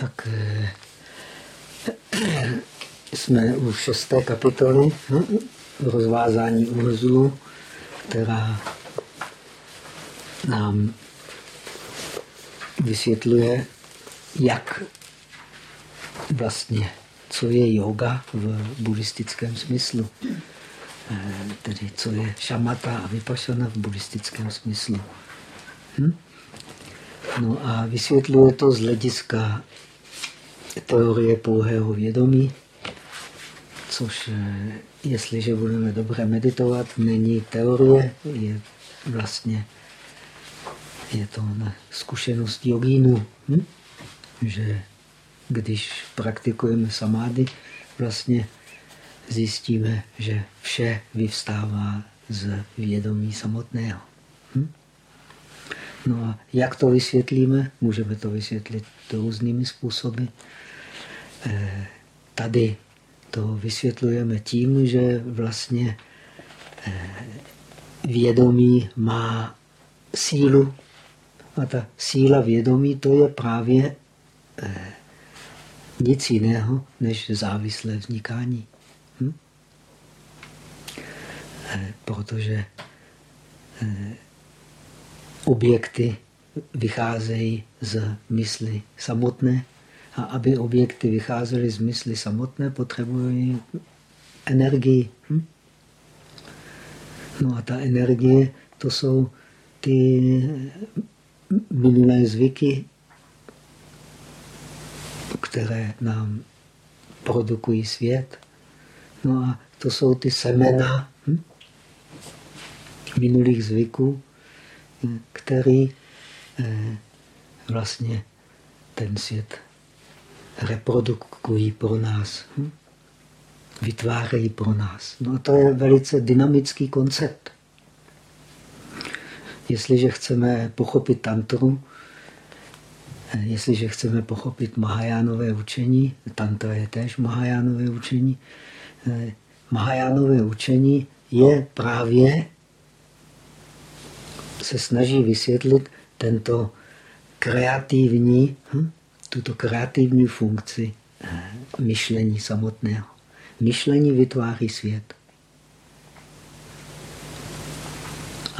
Tak eh, jsme u šesté kapitoly hm, rozvázání úhrzů, která nám vysvětluje, jak vlastně, co je yoga v buddhistickém smyslu. Eh, tedy co je šamata a vypašana v buddhistickém smyslu. Hm? No a vysvětluje to z hlediska teorie pouhého vědomí, což eh, jestliže budeme dobře meditovat, není teorie, je vlastně je to na zkušenost jogínů, hm? že když praktikujeme samády, vlastně zjistíme, že vše vyvstává z vědomí samotného. No a jak to vysvětlíme? Můžeme to vysvětlit různými způsoby. Eh, tady to vysvětlujeme tím, že vlastně eh, vědomí má sílu a ta síla vědomí to je právě eh, nic jiného než závislé vznikání. Hm? Protože objekty vycházejí z mysli samotné a aby objekty vycházely z mysli samotné, potřebují energii. Hm? No a ta energie, to jsou ty minulé zvyky, které nám produkují svět. No a to jsou ty semena hm? minulých zvyků, který eh, vlastně ten svět reprodukují pro nás, hm? vytvářejí pro nás. No a to je velice dynamický koncept. Jestliže chceme pochopit tantru, eh, jestliže chceme pochopit Mahajánové učení, tantra je též Mahajánové učení, eh, Mahajánové učení je právě se snaží vysvětlit tento kreativní, hm, tuto kreativní funkci eh, myšlení samotného. Myšlení vytváří svět.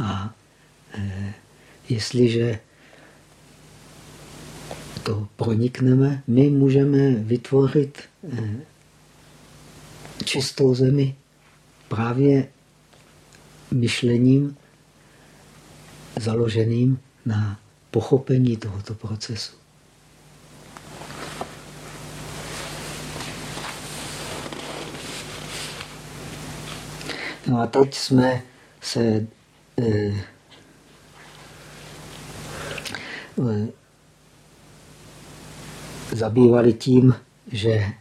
A eh, jestliže to pronikneme, my můžeme vytvořit eh, čistou zemi právě myšlením založeným na pochopení tohoto procesu. No a teď jsme se eh, eh, zabývali tím, že eh,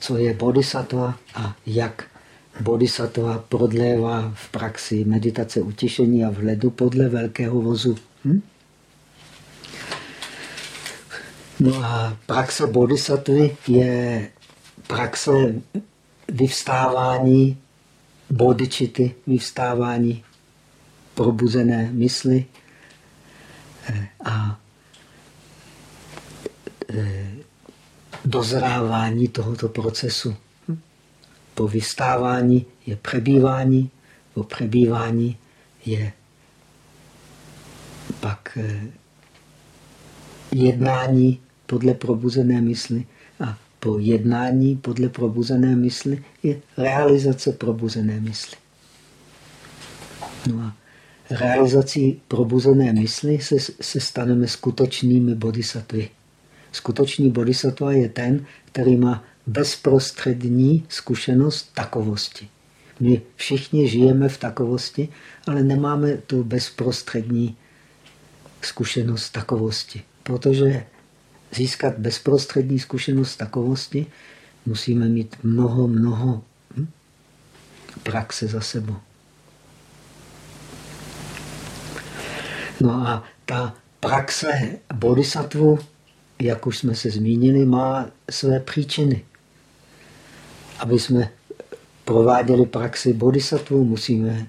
co je bodhisattva a jak bodhisattva prodlévá v praxi meditace utišení a vhledu podle velkého vozu. Hm? No a praxe bodhisattvy je praxe vyvstávání bodičity, vyvstávání probuzené mysli a eh, dozrávání tohoto procesu. Po vystávání je přebývání, po přebývání je pak eh, jednání podle probuzené mysli a po jednání podle probuzené mysli je realizace probuzené mysli. No a realizací probuzené mysli se, se staneme skutečnými bodhisattvy. Skutečný bodhisattva je ten, který má bezprostřední zkušenost takovosti. My všichni žijeme v takovosti, ale nemáme tu bezprostřední zkušenost takovosti. Protože získat bezprostřední zkušenost takovosti, musíme mít mnoho, mnoho hm, praxe za sebou. No a ta praxe bodhisattva, jak už jsme se zmínili, má své příčiny aby jsme prováděli praxi bodhisattva, musíme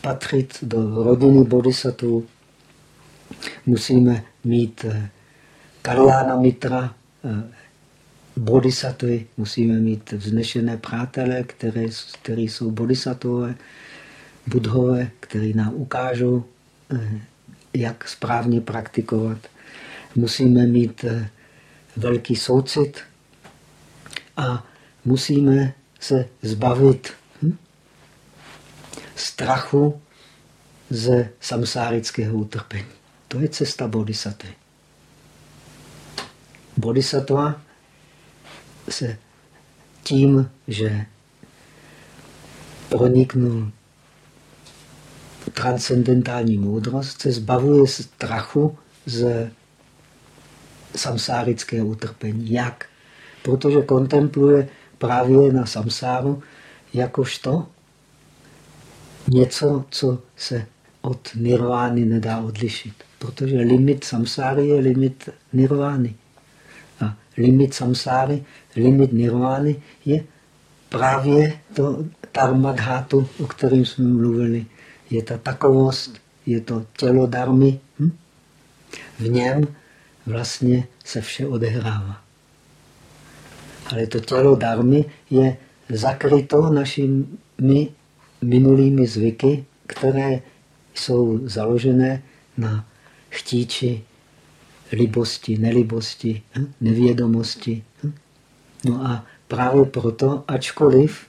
patřit do rodiny bodhisattva, musíme mít eh, Kalyana Mitra, eh, bodhisattvy, musíme mít vznešené přátele, které, které jsou bodhisattvové, budhové, které nám ukážou, eh, jak správně praktikovat. Musíme mít velký soucit a musíme se zbavit hm? strachu ze samsárického utrpení. To je cesta bodhisattvy. Bodhisattva se tím, že proniknul transcendentální moudrost, se zbavuje strachu z samsárického utrpení. Jak? Protože kontempluje právě na samsáru jakožto něco, co se od nirvány nedá odlišit. Protože limit samsáry je limit nirvány. A limit samsáry, limit nirvány je právě to dharmadhatu, o kterém jsme mluvili. Je ta takovost, je to tělo darmy. Hm? V něm vlastně se vše odehrává. Ale to tělo darmy je zakryto našimi minulými zvyky, které jsou založené na chtíči, libosti, nelibosti, hm? nevědomosti. Hm? No a právě proto, ačkoliv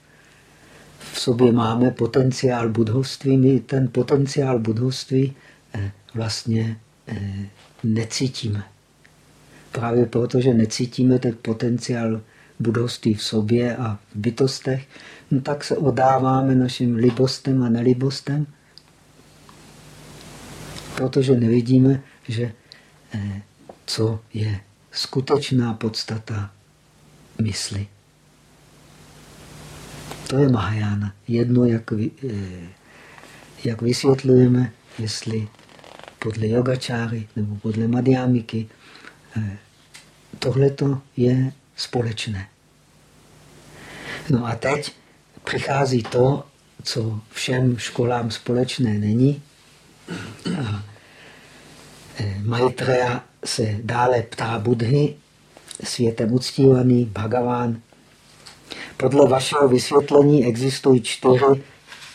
v sobě máme potenciál budhovství, my ten potenciál budhovství eh, vlastně eh, necítíme. Právě proto, že necítíme ten potenciál budovství v sobě a v bytostech, no tak se odáváme našim libostem a nelibostem, protože nevidíme, že eh, co je skutečná podstata mysli. To je Mahajána. Jedno, jak, eh, jak vysvětlujeme, jestli podle yogačáry nebo podle madhyamiky, eh, tohleto je společné. No a teď přichází to, co všem školám společné není. Eh, Maitreya se dále ptá Budhy, světem uctívaný, Bhagaván. Podle vašeho vysvětlení existují čtyři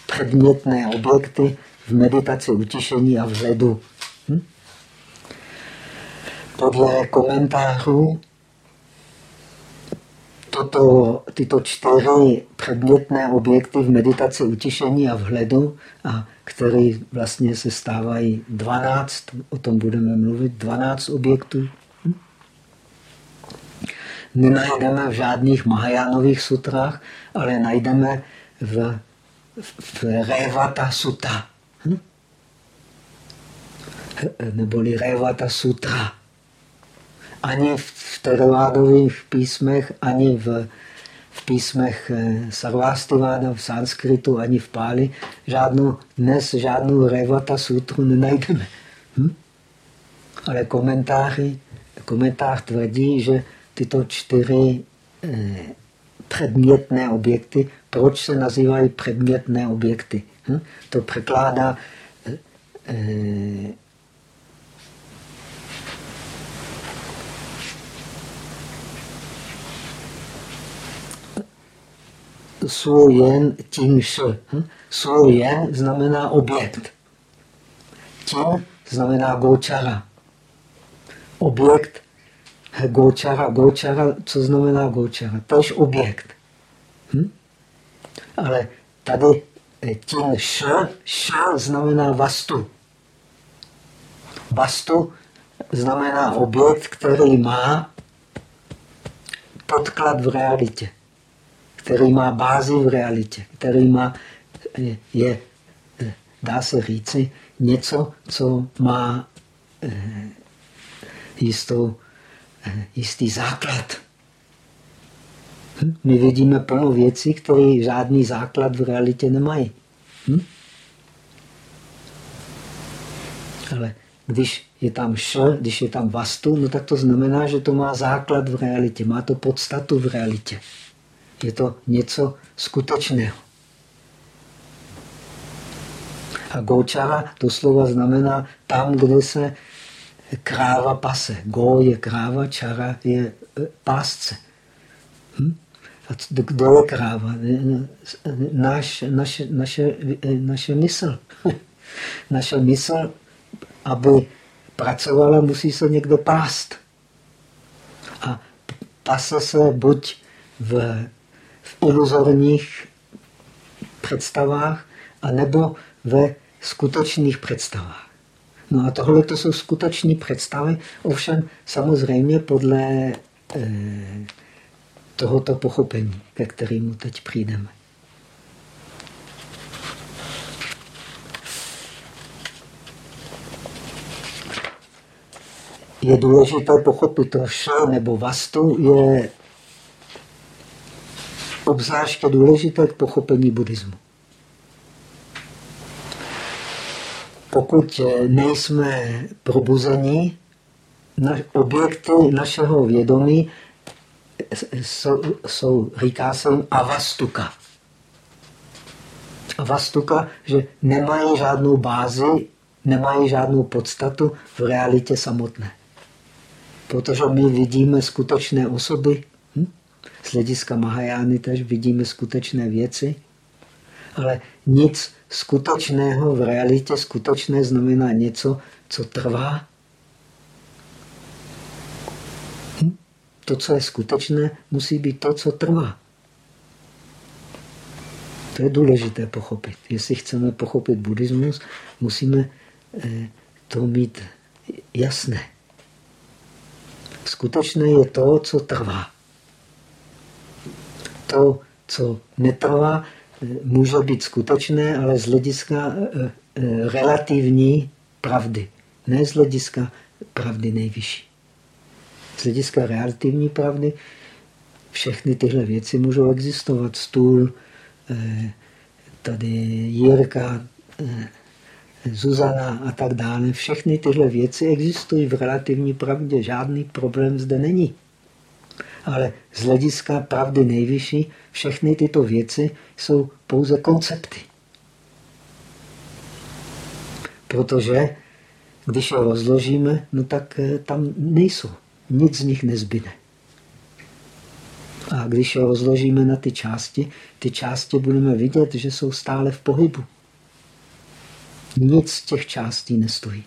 předmětné objekty v meditaci utišení a vzhledu. Hm? Podle komentářů toto, tyto čtyři předmětné objekty v meditaci utišení a vhledu, a které vlastně se stávají 12, o tom budeme mluvit, 12 objektů. Nenajdeme v žádných Mahajánových sutrách, ale najdeme v, v Revata Sutta. Hm? Neboli Revata Sutra ani v teravádových písmech, ani v, v písmech eh, Sarvastiváda, v sanskritu, ani v Páli, žádnou, dnes žádnou Revata sutru nenajdeme. Hm? Ale komentáři, komentář tvrdí, že tyto čtyři eh, předmětné objekty, proč se nazývají předmětné objekty? Hm? To překládá eh, svojen tím š. Hm? Svoje znamená objekt. Tím znamená gočara. Objekt gočara, gočara, co znamená gočara? je objekt. Hm? Ale tady eh, tím š, š znamená vastu. Vastu znamená objekt, který má podklad v realitě který má bázi v realitě, který má, je, dá se říci, něco, co má eh, jistou, eh, jistý základ. Hm? My vidíme plno věcí, které žádný základ v realitě nemají. Hm? Ale když je tam š, když je tam vastu, no tak to znamená, že to má základ v realitě, má to podstatu v realitě. Je to něco skutečného. A gočara to slova znamená tam, kde se kráva pase. Go je kráva, čara je e, pásce. Hm? A kdo je kráva? Naš, naše, naše, naše mysl. naše mysl, aby pracovala, musí se někdo pást. A pase se buď v, v iluzorních představách, anebo ve skutečných představách. No a tohle to jsou skutečné představy, ovšem samozřejmě podle eh, tohoto pochopení, ke kterému teď přijdeme. Je důležité pochopit to vše nebo vastu je obzvláště důležité k pochopení buddhismu. pokud eh, nejsme probuzení, na, objekty našeho vědomí jsou, jsou říká se avastuka. Avastuka, že nemají žádnou bázi, nemají žádnou podstatu v realitě samotné. Protože my vidíme skutečné osoby? Z hlediska Mahajány tež vidíme skutečné věci, ale nic skutečného v realitě. Skutečné znamená něco, co trvá. Hm? To, co je skutečné, musí být to, co trvá. To je důležité pochopit. Jestli chceme pochopit buddhismus, musíme eh, to mít jasné. Skutečné je to, co trvá. To, co netrvá, může být skutečné, ale z hlediska eh, eh, relativní pravdy, ne z hlediska pravdy nejvyšší. Z hlediska relativní pravdy všechny tyhle věci můžou existovat. Stůl, eh, tady Jirka, Zuzana a tak dále. Všechny tyhle věci existují v relativní pravdě. Žádný problém zde není. Ale z hlediska pravdy nejvyšší všechny tyto věci jsou pouze koncepty. Protože když je rozložíme, no tak eh, tam nejsou. Nic z nich nezbyde. A když je rozložíme na ty části, ty části budeme vidět, že jsou stále v pohybu. Nic z těch částí nestojí.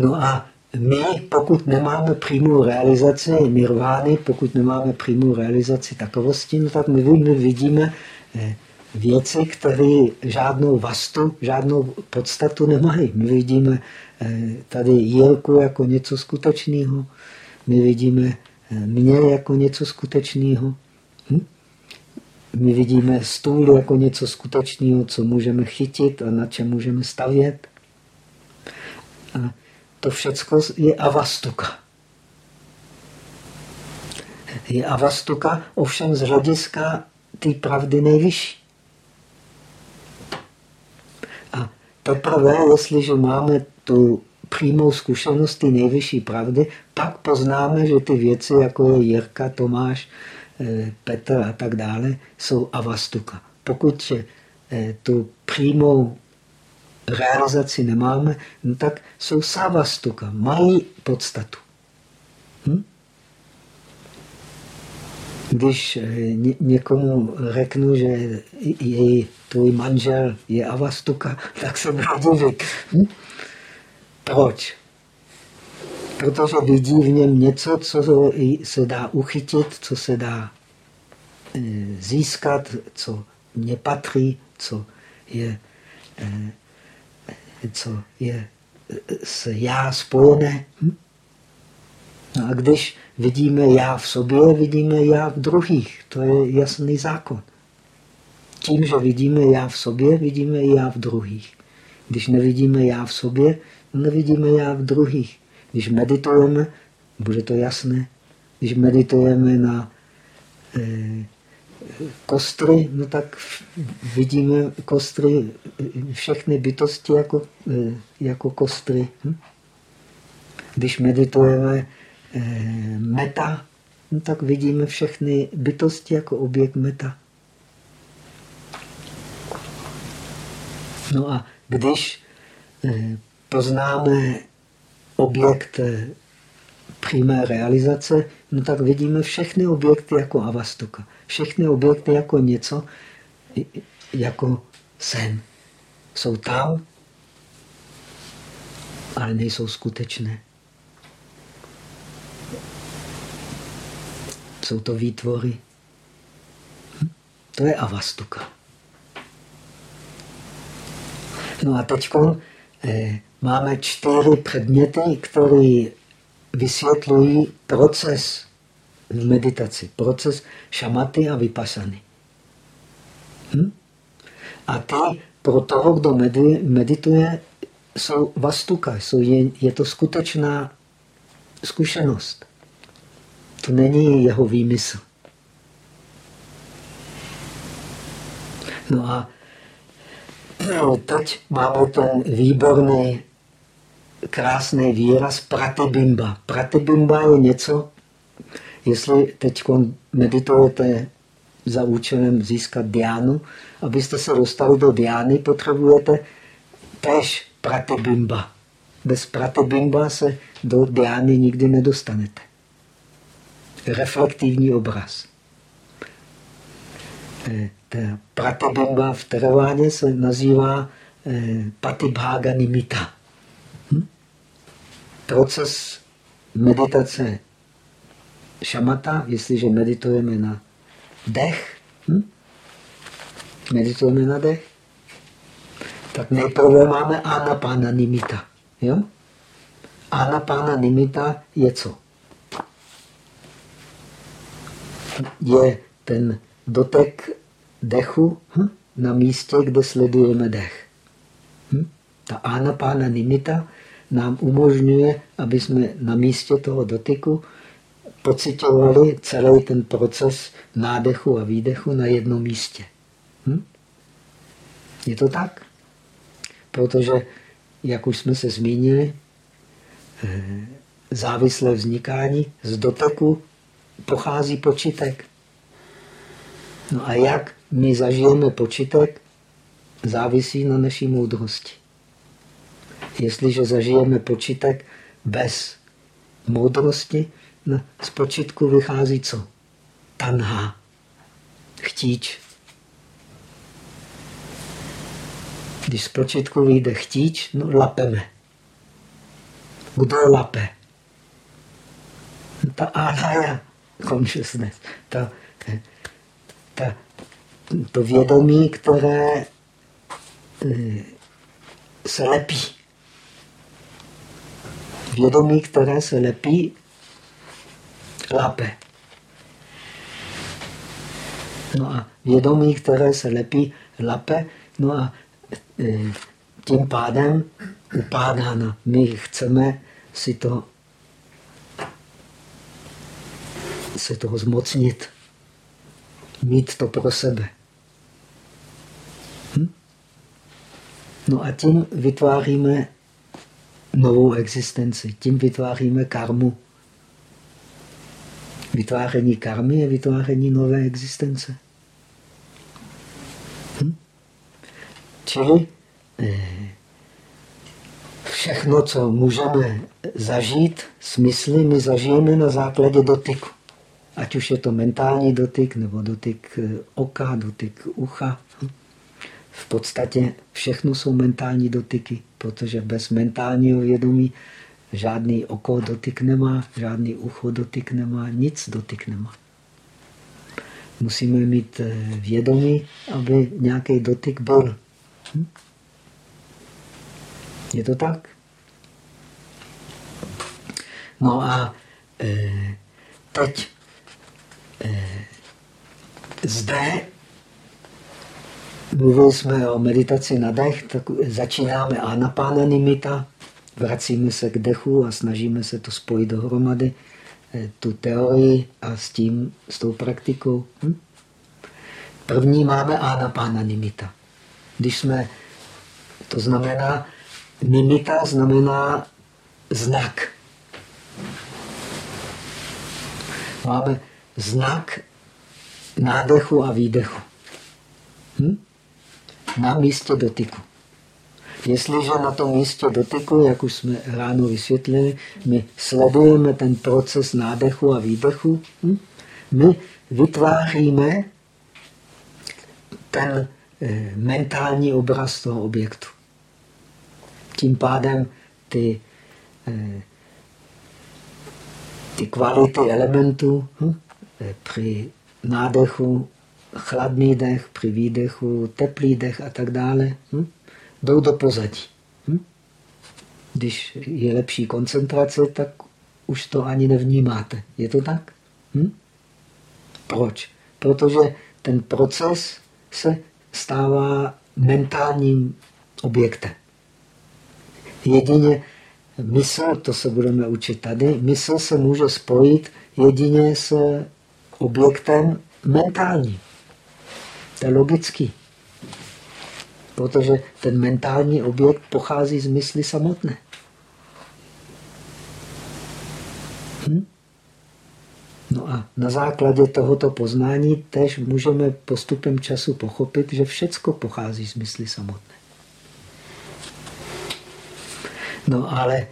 No a my, pokud nemáme přímou realizaci nirvány, pokud nemáme přímou realizaci takovosti, no tak my, vidíme eh, věci, které žádnou vastu, žádnou podstatu nemají. My vidíme eh, tady Jirku jako něco skutečného, my vidíme eh, mě jako něco skutečného. Hm? My vidíme stůl jako něco skutečného, co můžeme chytit a na čem můžeme stavět. A to všecko je avastuka. Je avastuka ovšem z hlediska té pravdy nejvyšší. A teprve, jestliže máme tu přímou zkušenost té nejvyšší pravdy, pak poznáme, že ty věci, jako je Jirka, Tomáš, eh, Petr a tak dále, jsou avastuka. Pokud eh, tu přímou realizaci nemáme, no tak jsou sávastuka, mají podstatu. Hm? Když eh, někomu řeknu, že její, tvůj manžel je avastuka, tak se bude divit. Hm? Proč? Protože vidí v něm něco, co se dá uchytit, co se dá eh, získat, co mě patří, co je eh, co je s já spojené. No a když vidíme já v sobě, vidíme já v druhých. To je jasný zákon. Tím, že vidíme já v sobě, vidíme i já v druhých. Když nevidíme já v sobě, nevidíme já v druhých. Když meditujeme, bude to jasné. Když meditujeme na eh, kostry, no tak vidíme kostry, všechny bytosti jako, eh, jako kostry. Hm? Když meditujeme eh, meta, no tak vidíme všechny bytosti jako objekt meta. No a když eh, poznáme objekt přímé realizace, no tak vidíme všechny objekty jako avastuka. Všechny objekty jako něco, jako sen. Jsou tam, ale nejsou skutečné. Jsou to výtvory. Hm? To je avastuka. No a teď eh, máme čtyři předměty, které vysvětlují proces v meditaci, proces šamaty a vypasany. Hm? A ty pro toho, kdo medituje, jsou vastuka, jsou, je, je to skutečná zkušenost. To není jeho výmysl. No a no, teď máme ten výborný, krásný výraz pratibimba. Pratibimba je něco, jestli teď meditujete za účelem získat diánu, abyste se dostali do diány, potřebujete tež pratibimba. Bez pratibimba se do diány nikdy nedostanete. Reflektivní obraz. Eh, pratibimba v teraváně se nazývá eh, patibhaga nimita. Proces meditace šamata, jestliže meditujeme na dech, hm? meditujeme na dech, tak nejprve máme anapána nimita. Jo? Anapána nimita je co? Je ten dotek dechu hm? na místě, kde sledujeme dech. Hm? Ta anapána nimita nám umožňuje, aby jsme na místě toho dotyku pocitovali celý ten proces nádechu a výdechu na jednom místě. Hm? Je to tak? Protože, jak už jsme se zmínili, eh, závislé vznikání z doteku pochází počitek. No a jak my zažijeme počitek, závisí na naší moudrosti. Jestliže zažijeme počitek bez moudrosti, no, z počitku vychází co? Tanha, chtíč. Když z počitku vyjde chtíč, no lapeme. Kdo lape? Ta anaya consciousness, ta, ta, to vědomí, které eh, se lepí. Vědomí, které se lepí, lape. No a vědomí, které se lepí, lape, no a e, tím pádem upádána. My chceme si to se toho zmocnit, mít to pro sebe. Hm? No a tím vytváříme novou existenci, tím vytváříme karmu. Vytváření karmy je vytváření nové existence. Hm? Čili eh, všechno, co můžeme zažít smysly, my zažijeme na základě dotyku. Ať už je to mentální dotyk, nebo dotyk eh, oka, dotyk ucha. V podstatě všechno jsou mentální dotyky, protože bez mentálního vědomí Žádný oko dotyk nemá, žádný ucho dotyk nemá, nic dotyk nemá. Musíme mít eh, vědomí, aby nějaký dotyk byl. Hm? Je to tak? No a e, teď e, zde mluvili jsme o meditaci na dech, tak začínáme anapána nimita, vracíme se k dechu a snažíme se to spojit dohromady, eh, tu teorii a s tím, s tou praktikou. Hm? První máme anapána nimita. Když jsme, to znamená, nimita znamená znak. Máme znak nádechu a výdechu. Hm? Na místě dotyku. Jestliže na tom místě dotyku, jak už jsme ráno vysvětlili, my sledujeme ten proces nádechu a výdechu, hm? my vytváříme ten eh, mentální obraz toho objektu. Tím pádem ty, eh, ty kvality elementů hm? Eh, při nádechu, chladný dech, při výdechu, teplý dech a tak dále, hm? jdou do pozadí. Hm? Když je lepší koncentrace, tak už to ani nevnímáte. Je to tak? Hm? Proč? Protože ten proces se stává mentálním objektem. Jedině mysl, to se budeme učit tady, mysl se může spojit jedině s objektem mentálním. Je logický. Protože ten mentální objekt pochází z mysli samotné. Hm? No a na základě tohoto poznání tež můžeme postupem času pochopit, že všecko pochází z mysli samotné. No ale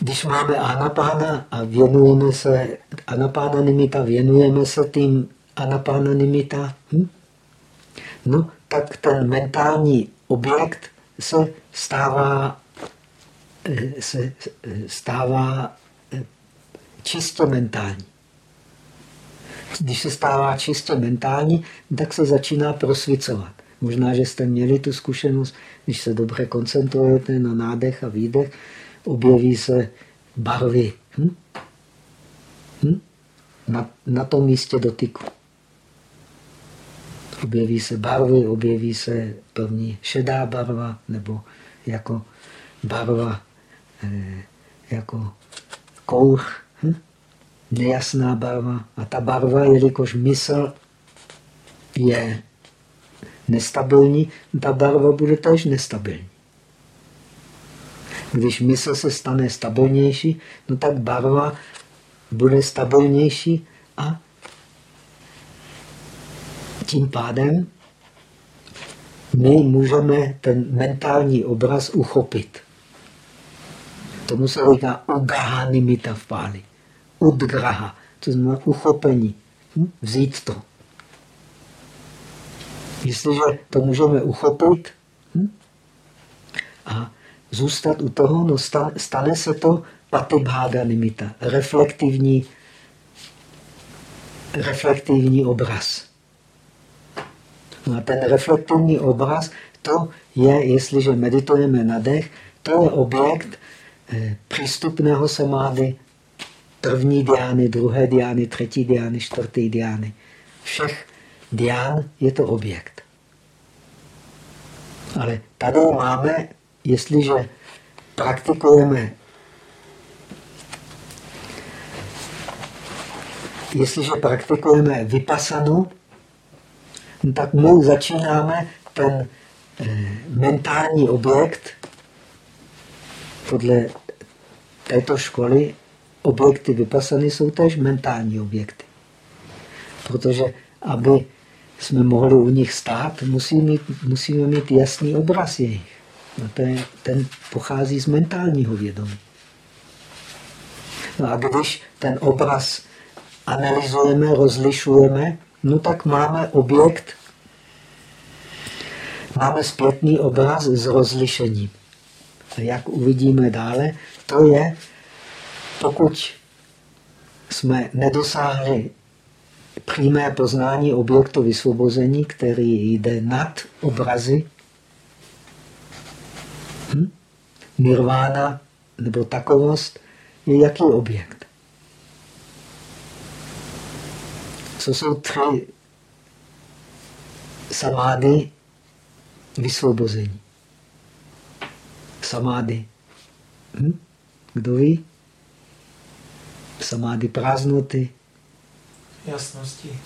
když máme anapána a věnujeme se anapána nimita, věnujeme se tím anapána nimita, hm? No tak ten mentální objekt se stává, eh, se stává eh, čistě mentální. Když se stává čistě mentální, tak se začíná prosvicovat. Možná, že jste měli tu zkušenost, když se dobře koncentrujete na nádech a výdech, objeví se barvy. Hm? Hm? Na, na tom místě dotyku. Objeví se barvy, objeví se první šedá barva, nebo jako barva, eh, jako kouř. Hm? nejasná barva. A ta barva, jelikož mysl je nestabilní, ta barva bude tež nestabilní. Když mysl se stane stabilnější, no tak barva bude stabilnější a tím pádem my můžeme ten mentální obraz uchopit. Tomu se říká ugahanimita v páli udgraha, to znamená uchopení, hm? vzít to. Jestliže to můžeme uchopit hm? a zůstat u toho, no stane se to patibhága nimita, reflektivní, reflektivní obraz. Ten reflektivní obraz, to je, jestliže meditujeme na dech, to je objekt eh, přístupného samády, první diány, druhé diány, třetí diány, čtvrtý diány. Všech dián je to objekt. Ale tady máme, jestliže praktikujeme jestliže praktikujeme vypasanu, tak my začínáme ten eh, mentální objekt podle této školy objekty vypasany jsou též mentální objekty. Protože aby jsme mohli u nich stát, musíme mít, musíme mít jasný obraz jejich. No je, ten pochází z mentálního vědomí. No a když ten obraz analyzujeme, rozlišujeme, no tak máme objekt, máme zpětný obraz s rozlišením. A jak uvidíme dále, to je pokud jsme nedosáhli přímé poznání objektu vysvobození, který jde nad obrazy, hm? nirvána nebo takovost je jaký objekt? Co jsou tři samády vysvobození? Samády. Hm? Kdo ví? samády prázdnoty. Jasnosti.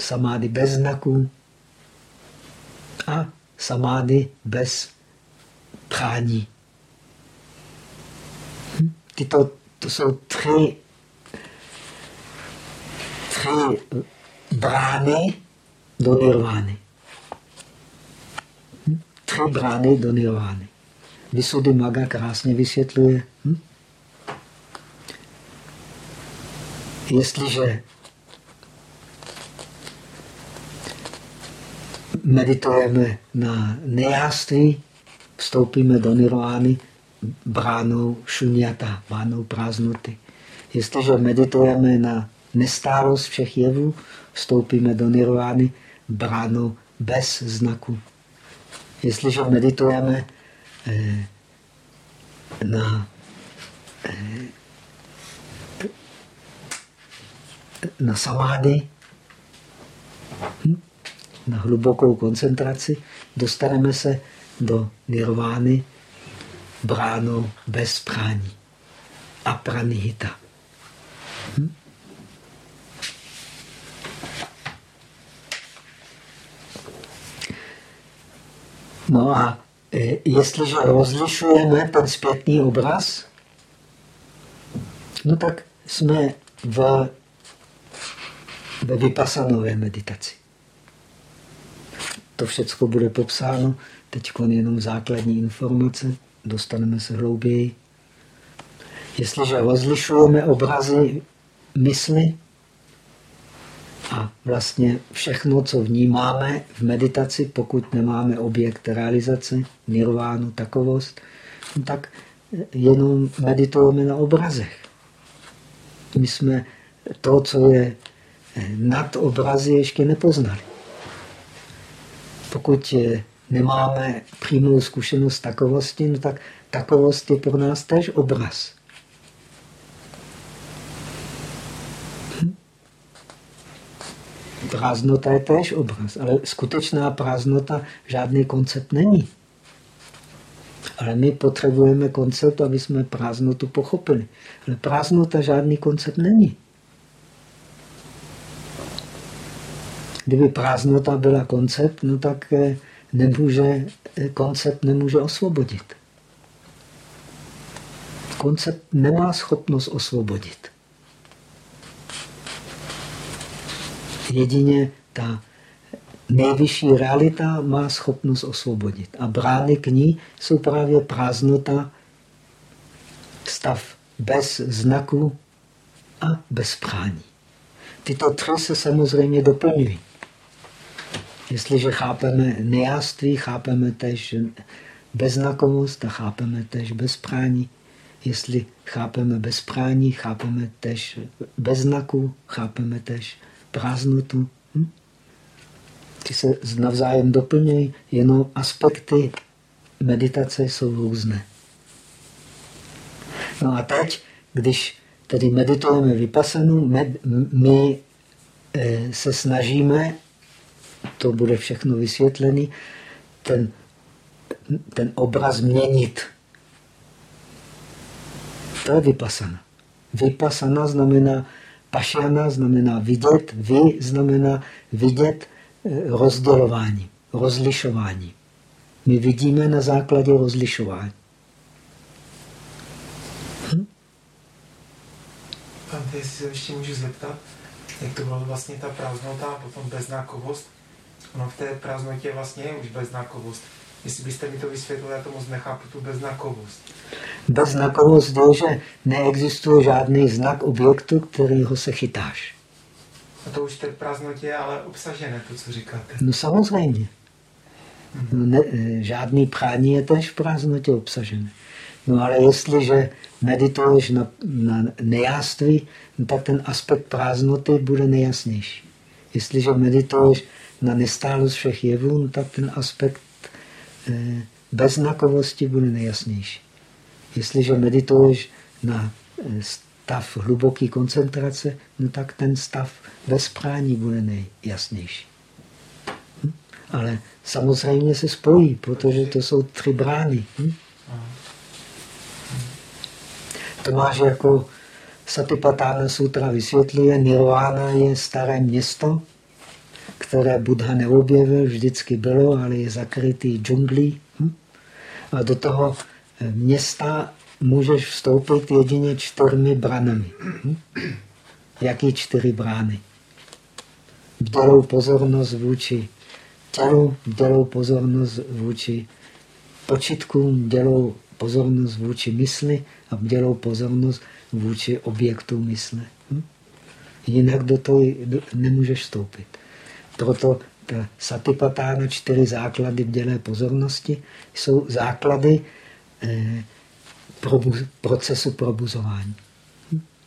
Samády bez znaků. A samády bez prání. Hm? Tyto to jsou tři, tři brány do nirvány. Hm? tři brány do nirvány. Vysudy Maga krásně vysvětluje. Hm? Jestliže meditujeme na nejáství, vstoupíme do nirvány bránou šunyata, bránou prázdnoty. Jestliže meditujeme na nestálost všech jevů, vstoupíme do nirvány bránou bez znaku. Jestliže meditujeme eh, na, eh, na samády, hm? na hlubokou koncentraci, dostaneme se do nirvány bránou bez prání. Apranihita. No a e, jestliže rozlišujeme ten zpětný obraz, no tak jsme v, ve vypasanové meditaci. To všechno bude popsáno, teď jenom základní informace, dostaneme se hlouběji. Jestliže rozlišujeme obrazy mysli, a vlastně všechno, co vnímáme v meditaci, pokud nemáme objekt realizace, nirvánu, takovost, tak jenom meditujeme na obrazech. My jsme to, co je nad obrazy, ještě nepoznali. Pokud nemáme přímou zkušenost takovosti, no tak takovost je pro nás tež obraz. Prázdnota je též obraz, ale skutečná prázdnota žádný koncept není. Ale my potřebujeme koncept, aby jsme prázdnotu pochopili. Ale prázdnota žádný koncept není. Kdyby prázdnota byla koncept, no tak eh, nemůže, eh, koncept nemůže osvobodit. Koncept nemá schopnost osvobodit. Jedině ta nejvyšší realita má schopnost osvobodit. A brány k ní jsou právě prázdnota, stav bez znaku a bez prání. Tyto tři se samozřejmě doplňují. Jestliže chápeme nejáství, chápeme tež beznakovost a chápeme tež bezprání. Jestli chápeme bezprání, chápeme tež bez znaku, chápeme tež prázdnotu. Hm? Ty se navzájem doplňují, jenom aspekty meditace jsou různé. No a teď, když tedy meditujeme vypasanu, med, my e, se snažíme, to bude všechno vysvětlený, ten, ten obraz měnit. To je vypasana. Vypasana znamená Pašana znamená vidět, vy znamená vidět eh, rozdělování, rozlišování. My vidíme na základě rozlišování. Hm? Tam, jestli se ještě můžu zeptat, jak to bylo vlastně ta prázdnota a potom beznákovost. Ono v té prázdnotě vlastně je už beznákovost. Jestli byste mi to vysvětlil, já to moc nechápu, tu beznakovost. Beznakovost je, že neexistuje žádný znak objektu, kterýho se chytáš. A to už v té prázdnotě je ale obsažené, to, co říkáte. No samozřejmě. No, ne, žádný prání je tež v prázdnotě obsažené. No ale jestliže medituješ na, na nejáství, no, tak ten aspekt prázdnoty bude nejasnější. Jestliže medituješ na nestálost všech jevů, no, tak ten aspekt Eh, beznakovosti bude nejasnější. Jestliže medituješ na eh, stav hluboké koncentrace, no tak ten stav bez prání bude nejjasnější. Hm? Ale samozřejmě se spojí, protože to jsou tři brány. Hm? To máš jako Satipatthana Sutra vysvětluje, Nirvana je staré město, které Buddha neobjevil, vždycky bylo, ale je zakrytý džunglí. Hm? A do toho eh, města můžeš vstoupit jedině čtyřmi branami. Hm? Jaký čtyři brány? Bdělou pozornost vůči tělu, bdělou pozornost vůči počítkům dělou pozornost vůči mysli a dělou pozornost vůči objektu mysle. Hm? Jinak do toho nemůžeš vstoupit. Proto ta satipatána, čtyři základy dělé pozornosti, jsou základy eh, procesu probuzování.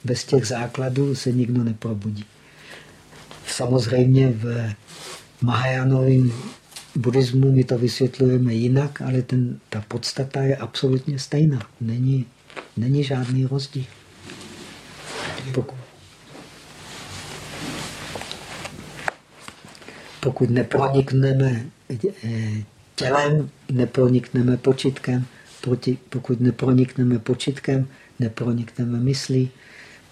Bez těch základů se nikdo neprobudí. Samozřejmě v Mahajánovém buddhismu my to vysvětlujeme jinak, ale ten, ta podstata je absolutně stejná. Není, není žádný rozdíl. Pokud, pokud nepronikneme eh, tělem, nepronikneme počitkem, pokud nepronikneme počitkem, nepronikneme myslí,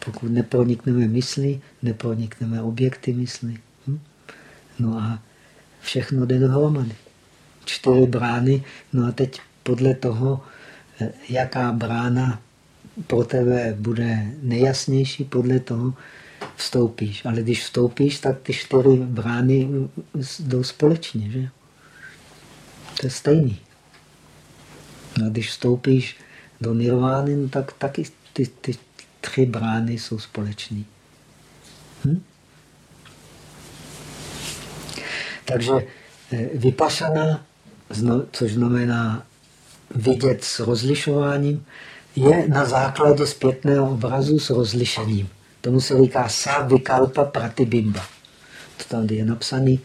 pokud nepronikneme myslí, nepronikneme objekty mysli. Hm? No a všechno jde dohromady. Čtyři brány, no a teď podle toho, eh, jaká brána pro tebe bude nejasnější, podle toho vstoupíš. Ale když vstoupíš, tak ty čtyři brány jdou společně. Že? To je stejný. No a když vstoupíš do nirvány, no tak taky ty, ty tři brány jsou společný. Hm? Takže eh, vypašana, což znamená vidět s rozlišováním, je na základě zpětného obrazu s rozlišením. Tomu se říká sa vikalpa pratibimba. To tam je napsaný.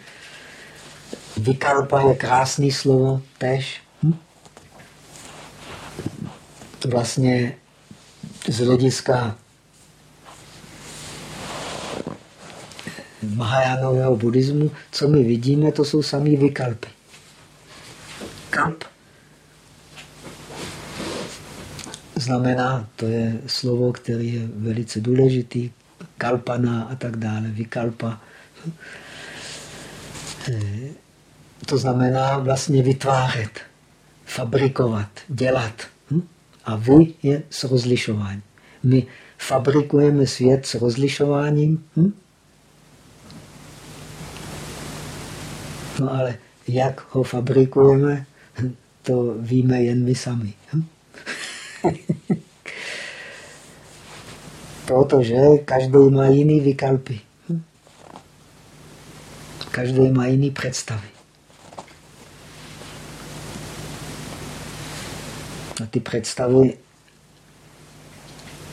Vikalpa je krásný slovo tež. Hm? Vlastně z hlediska Mahajánového buddhismu, co my vidíme, to jsou samý vykalpy. Kalp znamená, to je slovo, které je velice důležitý, kalpana a tak dále, vykalpa. Eh, to znamená vlastně vytvářet, fabrikovat, dělat. Hm? A vůj je s rozlišováním. My fabrikujeme svět s rozlišováním, hm? no ale jak ho fabrikujeme, to víme jen my sami. Hm? Protože každý má jiný vykalpy. Hm? Každý má jiný představy. A ty představy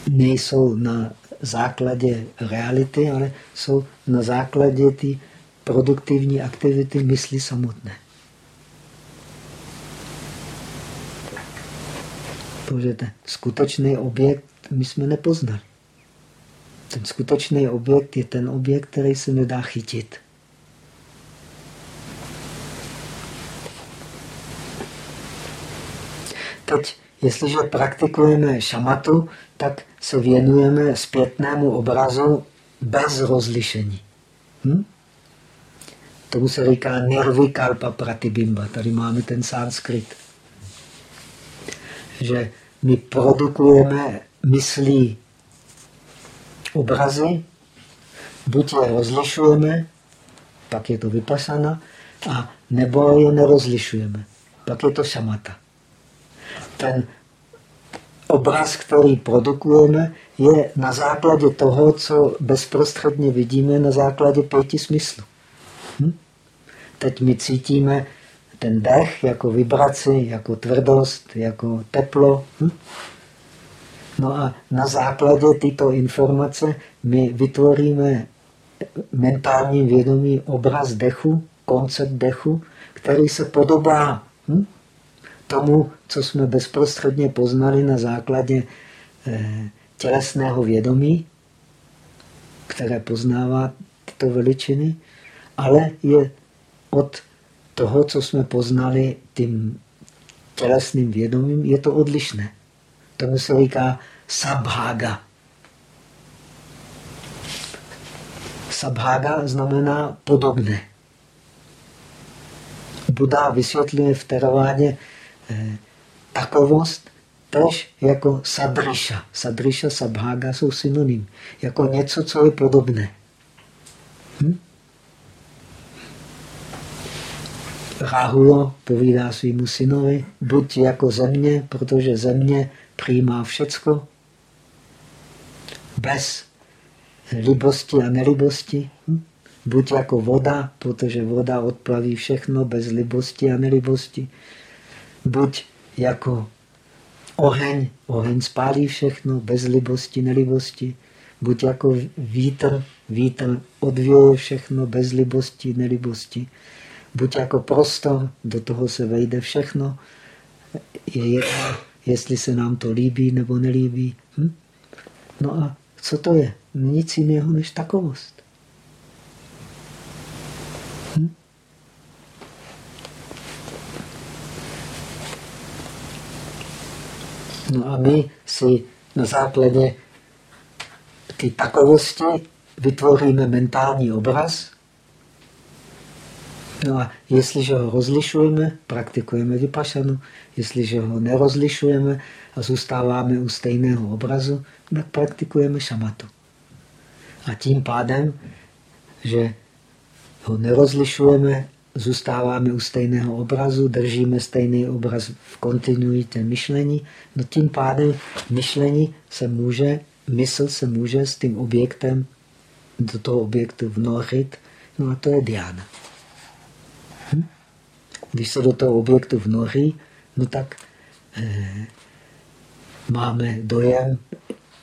nejsou na základě reality, ale jsou na základě ty produktivní aktivity mysli samotné. Protože ten skutečný objekt my jsme nepoznali. Ten skutečný objekt je ten objekt, který se nedá chytit. Teď, jestliže praktikujeme šamatu, tak se věnujeme zpětnému obrazu bez rozlišení. Hm? Tomu se říká nirvikalpa pratibimba. Tady máme ten sanskrit že my produkujeme myslí obrazy, buď je rozlišujeme, pak je to vypasana, a nebo je nerozlišujeme, pak je to šamata. Ten obraz, který produkujeme, je na základě toho, co bezprostředně vidíme, na základě pěti smyslů. Hm? Teď my cítíme ten dech jako vibraci, jako tvrdost, jako teplo. Hm? No a na základě této informace my vytvoříme mentálním vědomí obraz dechu, koncept dechu, který se podobá hm? tomu, co jsme bezprostředně poznali na základě eh, tělesného vědomí, které poznává tyto veličiny, ale je od toho, co jsme poznali tím tělesným vědomím, je to odlišné. Tomu se říká sabhaga. Sabhaga znamená podobné. Buddha vysvětluje v teravádě eh, takovost tež jako sadrisha. Sadrisha, sabhaga jsou synonym. Jako něco, co je podobné. Rahulo povídá svýmu synovi, buď jako země, protože země přijímá všecko, bez libosti a nelibosti. Hm? Buď jako voda, protože voda odplaví všechno bez libosti a nelibosti. Buď jako oheň, oheň spálí všechno bez libosti, nelibosti. Buď jako vítr, vítr odvěje všechno bez libosti, nelibosti. Buď jako prostor, do toho se vejde všechno. Je jedno, jestli se nám to líbí nebo nelíbí. Hm? No a co to je? Nic jiného než takovost. Hm? No a my si na základě ty takovosti vytvoříme mentální obraz. No a jestliže ho rozlišujeme, praktikujeme vypašanu. Jestliže ho nerozlišujeme a zůstáváme u stejného obrazu, tak praktikujeme šamatu. A tím pádem, že ho nerozlišujeme, zůstáváme u stejného obrazu, držíme stejný obraz v kontinuitě myšlení, no tím pádem myšlení se může, mysl se může s tím objektem do toho objektu vnořit, no a to je diana. Když se do toho objektu vnoří, no tak eh, máme dojem,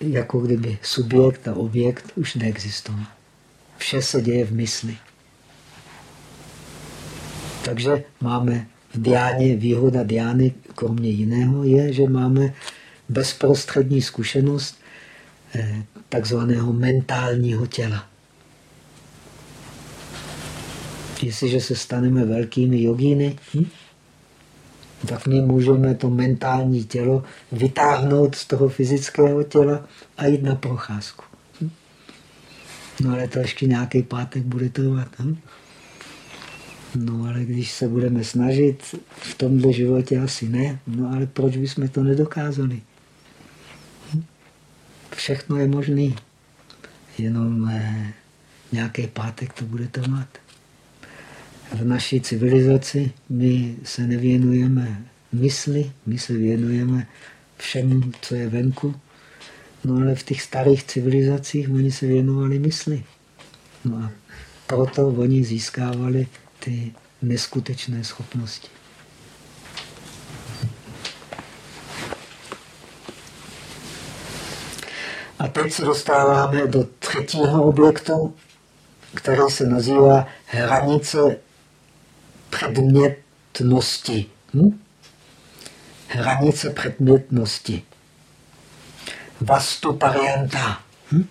jako kdyby subjekt a objekt už neexistoval. Vše se děje v mysli. Takže máme v diáně, výhoda diány, kromě jiného, je, že máme bezprostřední zkušenost eh, takzvaného mentálního těla. Jestliže se staneme velkými jogíny, hm? tak my můžeme to mentální tělo vytáhnout z toho fyzického těla a jít na procházku. Hm? No ale to ještě nějaký pátek bude trvat. Hm? No ale když se budeme snažit, v tomhle životě asi ne. No ale proč bychom to nedokázali? Hm? Všechno je možné. Jenom eh, nějaký pátek to bude trvat v naší civilizaci my se nevěnujeme mysli, my se věnujeme všemu, co je venku. No ale v těch starých civilizacích oni se věnovali mysli. No a proto oni získávali ty neskutečné schopnosti. A teď se dostáváme do třetího objektu, který se nazývá hranice předmětnosti. Hm? Hranice předmětnosti. Vastu parianta. Hm?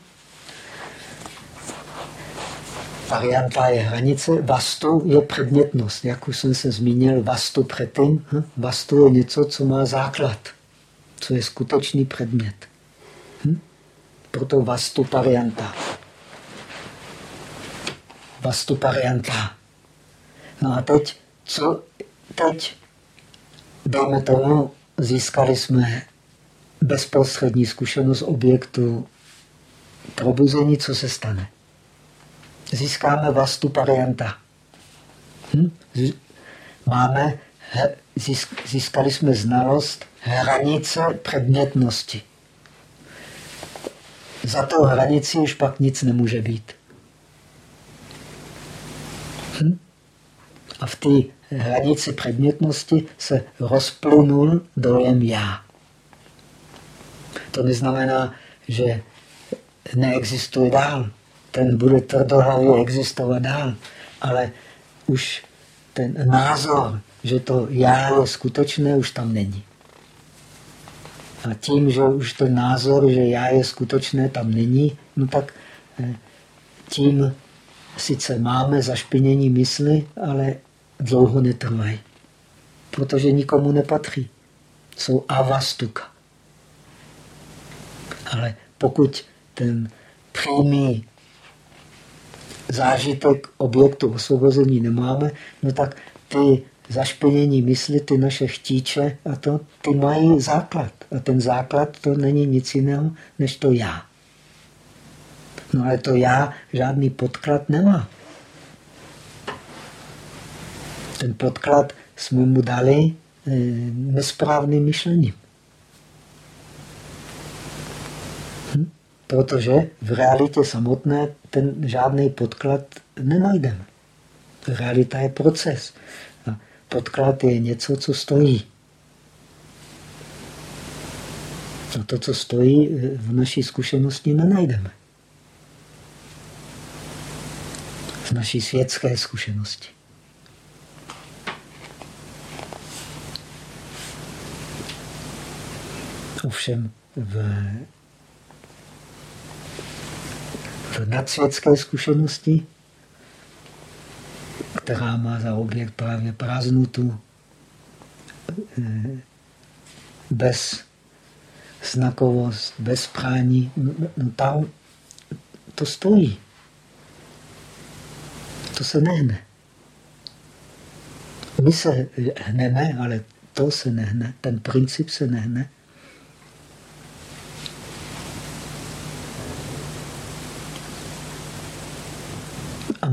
Varianta je hranice, vastu je předmětnost. Jak už jsem se zmínil, vastu předtím. Hm? Vastu je něco, co má základ, co je skutečný předmět. Hm? Proto vastu varianta. Vastu varianta. No a teď, co teď? Dáme tomu, získali jsme bezprostřední zkušenost objektu probuzení, co se stane? Získáme vastu varianta. Hm? Máme, získali jsme znalost hranice předmětnosti. Za tou hranici už pak nic nemůže být. Hm? A v té hranici předmětnosti se rozplunul dojem já. To neznamená, že neexistuje dál. Ten bude tvrdohlavě existovat dál. Ale už ten názor, že to já je skutečné, už tam není. A tím, že už ten názor, že já je skutečné, tam není, no tak eh, tím sice máme zašpinění mysli, ale dlouho netrvají, protože nikomu nepatří. Jsou avastuka. Ale pokud ten přímý zážitek objektu osvobození nemáme, no tak ty zašpinění mysli, ty naše chtíče a to, ty mají základ. A ten základ to není nic jiného, než to já. No ale to já žádný podklad nemá. Ten podklad jsme mu dali e, nesprávným myšlením. Hm? Protože v realitě samotné ten žádný podklad nenajdeme. Realita je proces. A podklad je něco, co stojí. A to, co stojí, v naší zkušenosti nenajdeme. V naší světské zkušenosti. Ovšem v, v nadsvětské zkušenosti, která má za objekt právě prázdnotu, eh, bez znakovost, bez prání, tam to stojí. To se nehne. My se hneme, ale to se nehne, ten princip se nehne.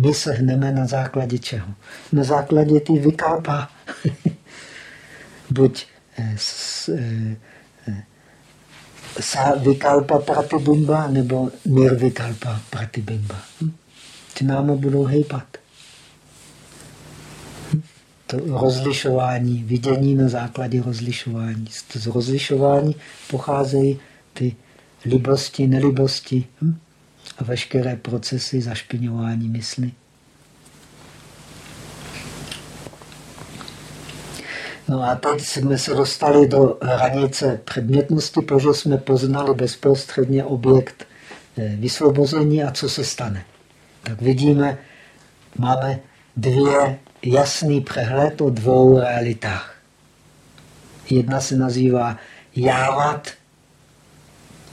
My se hneme na základě čeho? Na základě ty vykápa. Buď eh, s, eh, sa vikalpa pratibimba nebo nirvikalpa pratibimba. Hm? Ty náma budou hejpat. Hm? To rozlišování, vidění na základě rozlišování. Z rozlišování pocházejí ty libosti, nelibosti hm? A veškeré procesy zašpiňování mysli. No a teď jsme se dostali do hranice předmětnosti, protože jsme poznali bezprostředně objekt eh, vysvobození a co se stane. Tak vidíme, máme dvě jasný přehled o dvou realitách. Jedna se nazývá jávat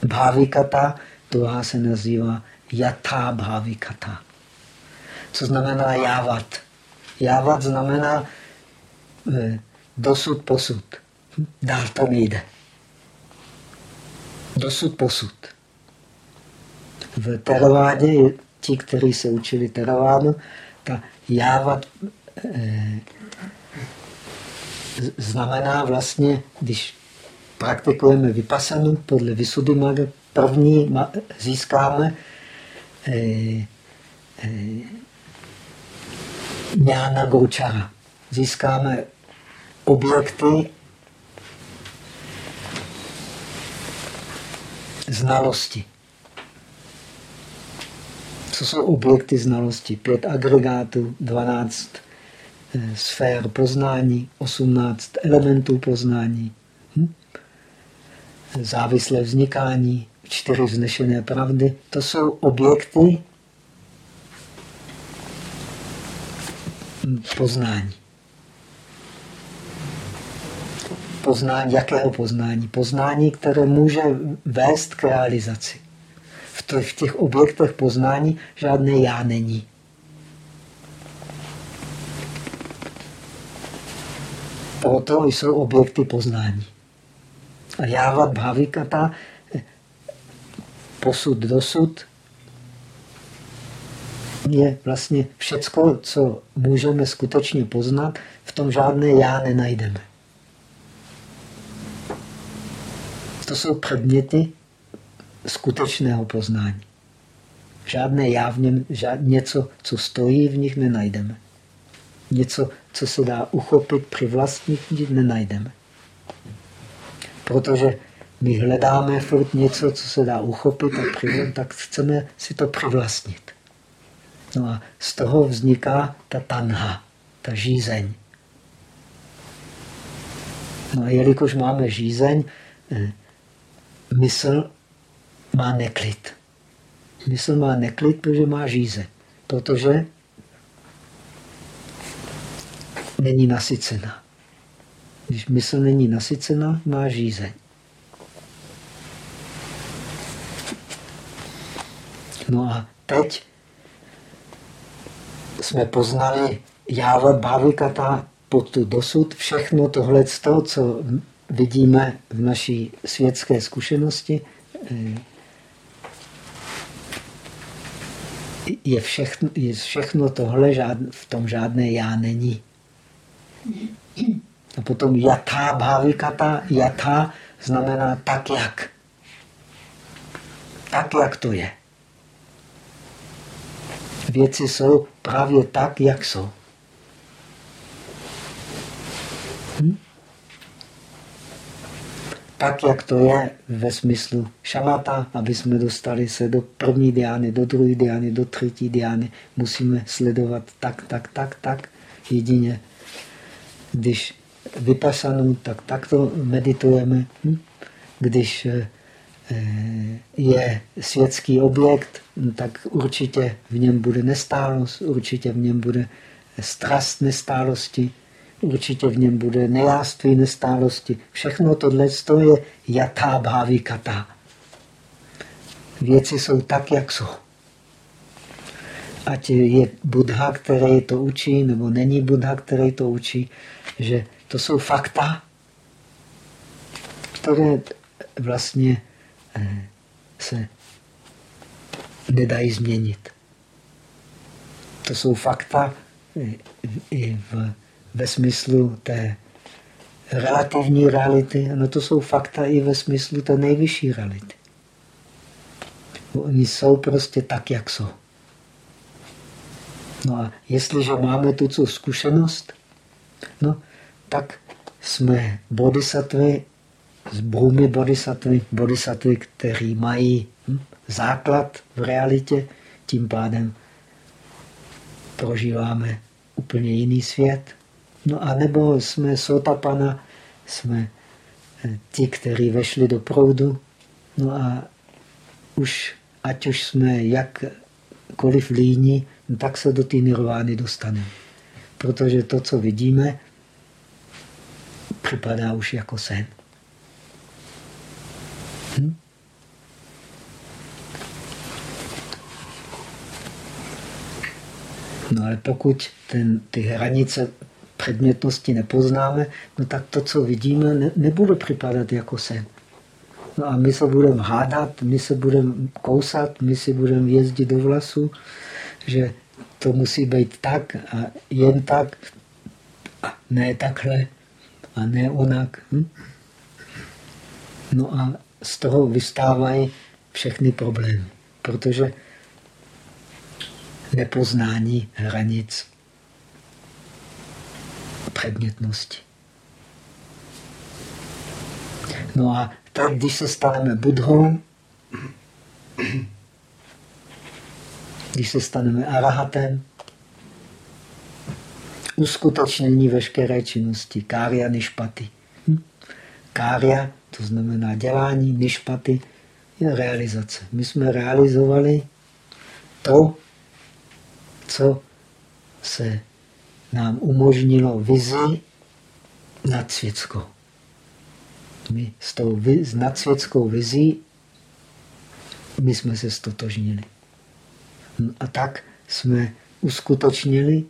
bhavikata, druhá se nazývá jatá bhavikata. Co znamená jávat? Jávat znamená eh, dosud posud. Dál to nejde. Dosud posud. V teravádě ti, kteří se učili teravádu, ta jávat eh, znamená vlastně, když praktikujeme vypasanu podle Visuddhimaga, první získáme eh, eh, jnana gočara. Získáme objekty znalosti. Co jsou objekty znalosti? Pět agregátů, dvanáct eh, sfér poznání, osmnáct elementů poznání, hm? závislé vznikání, čtyři vznešené pravdy. To jsou objekty poznání. poznání, jakého poznání? Poznání, které může vést k realizaci. V těch, objektech poznání žádné já není. Proto jsou objekty poznání. A jávat bhavikata, posud dosud, je vlastně všecko, co můžeme skutečně poznat, v tom žádné já nenajdeme. To jsou předměty skutečného poznání. Žádné já v něm, žád, něco, co stojí, v nich nenajdeme. Něco, co se dá uchopit, přivlastnit, nenajdeme. Protože my hledáme furt něco, co se dá uchopit a přivlastnit, tak chceme si to přivlastnit. No a z toho vzniká ta tanha, ta žízeň. No a jelikož máme žízeň, eh, mysl má neklid. Mysl má neklid, protože má žíze. Protože není nasycena. Když mysl není nasycena, má žízeň. No a teď jsme poznali jáva bhavikata pod dosud. Všechno tohle, co vidíme v naší světské zkušenosti, je všechno, je všechno tohle, žád, v tom žádné já není. A potom jatá bhavikata, jatá znamená tak jak. Tak jak to je. Věci jsou právě tak, jak jsou. Hm? tak, jak to je ve smyslu šamata, aby jsme dostali se do první diány, do druhé diány, do třetí diány, musíme sledovat tak, tak, tak, tak. Jedině, když vypasanu, tak takto meditujeme. Hm? Když eh, je světský objekt, tak určitě v něm bude nestálost, určitě v něm bude strast nestálosti, určitě v něm bude nejáství nestálosti. Všechno tohle je jatá bháví kata. Věci jsou tak, jak jsou. Ať je Buddha, který to učí, nebo není Buddha, který to učí, že to jsou fakta, které vlastně eh, se nedají změnit. To jsou fakta i v ve smyslu té relativní reality, no to jsou fakta i ve smyslu té nejvyšší reality. Oni jsou prostě tak, jak jsou. No a jestliže máme tu zkušenost, no, tak jsme bodhisattvy, z bhumi bodhisattvy, bodhisattvy, který mají hm, základ v realitě, tím pádem prožíváme úplně jiný svět, No a nebo jsme sotapana, jsme eh, ti, kteří vešli do proudu. No a už, ať už jsme jakkoliv líní, no tak se do té nirvány dostaneme. Protože to, co vidíme, připadá už jako sen. Hm? No ale pokud ten, ty hranice předmětnosti nepoznáme, no tak to, co vidíme, ne, nebude připadat jako sen. No a my se budeme hádat, my se budeme kousat, my si budeme jezdit do vlasu, že to musí být tak a jen tak, a ne takhle a ne onak. Hm? No a z toho vystávají všechny problémy, protože nepoznání hranic předmětnosti. No a tak, když se staneme budhou, když se staneme arahatem, uskutečnění veškeré činnosti, kária nišpaty. Hm? Kária, to znamená dělání, nišpaty, je realizace. My jsme realizovali to, co se nám umožnilo vizi nadsvětskou. My s tou s nadsvětskou vizí my jsme se stotožnili. A tak jsme uskutečnili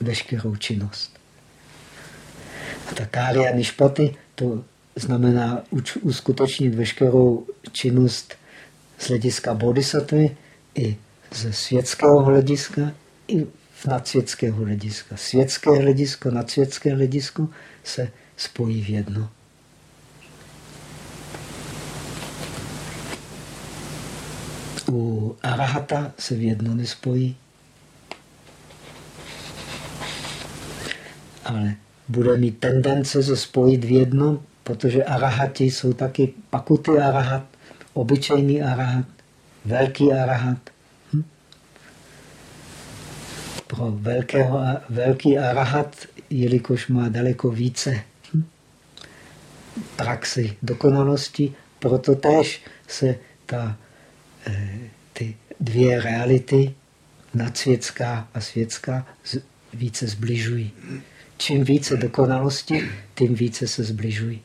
veškerou činnost. A ta kária nišpaty, to znamená uskutečnit veškerou činnost z hlediska bodhisattvy i ze světského hlediska, i nadsvětského hlediska. Světské hledisko, nadsvětské hledisko se spojí v jedno. U arahata se v jedno nespojí. Ale bude mít tendence se spojit v jedno, protože arahati jsou taky pakuty arahat, obyčejný arahat, velký arahat, pro velkého, velký arahat, jelikož má daleko více hm, praxi dokonalosti, proto tež se ta, eh, ty dvě reality, nadsvětská a světská, více zbližují. Čím více dokonalosti, tím více se zbližují.